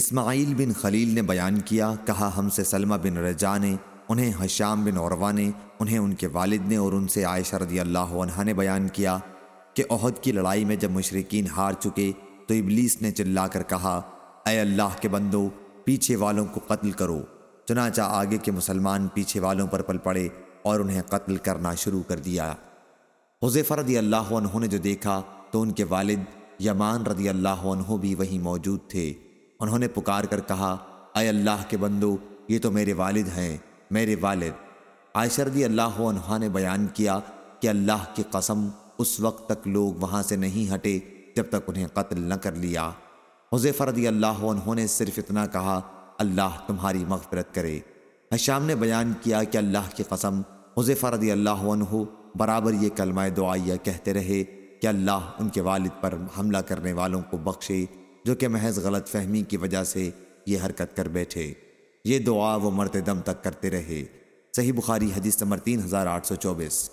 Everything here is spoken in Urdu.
اسماعیل بن خلیل نے بیان کیا، کہا ہم سے سلمہ بن رجا نے، انہیں حشام بن عروہ نے، انہیں ان کے والد نے اور ان سے عائشہ رضی اللہ عنہ نے بیان کیا کہ عہد کی لڑائی میں جب مشرقین ہار چکے تو ابلیس نے چلا کر کہا، اے اللہ کے بندو، پیچھے والوں کو قتل کرو، چنانچہ آگے کے مسلمان پیچھے والوں پر پل پڑے اور انہیں قتل کرنا شروع کر دیا۔ حضیفہ رضی اللہ عنہ نے جو دیکھا تو ان کے والد یمان رضی اللہ عنہ بھی وہیں موجود تھے۔ انہوں نے پکار کر کہا، اے اللہ کے بندو، یہ تو میرے والد ہیں، میرے والد۔ عائشہ رضی اللہ عنہ نے بیان کیا کہ اللہ کی قسم، اس وقت تک لوگ وہاں سے نہیں ہٹے جب تک انہیں قتل نہ کر لیا۔ حضیفہ رضی اللہ عنہ نے صرف اتنا کہا، اللہ تمہاری مغفرت کرے۔ حشام نے بیان کیا کہ اللہ کی قسم حضیفہ رضی اللہ عنہ برابر یہ کلمہ دعائیہ کہتے رہے کہ اللہ ان کے والد پر حملہ کرنے والوں کو بخشے۔ جو کہ محض غلط فہمی کی وجہ سے یہ حرکت کر بیٹھے۔ یہ دعا وہ مرتے دم تک کرتے رہے۔ صحیح بخاری حدیث نمبر تین ہزار آٹھ سو چوبیس۔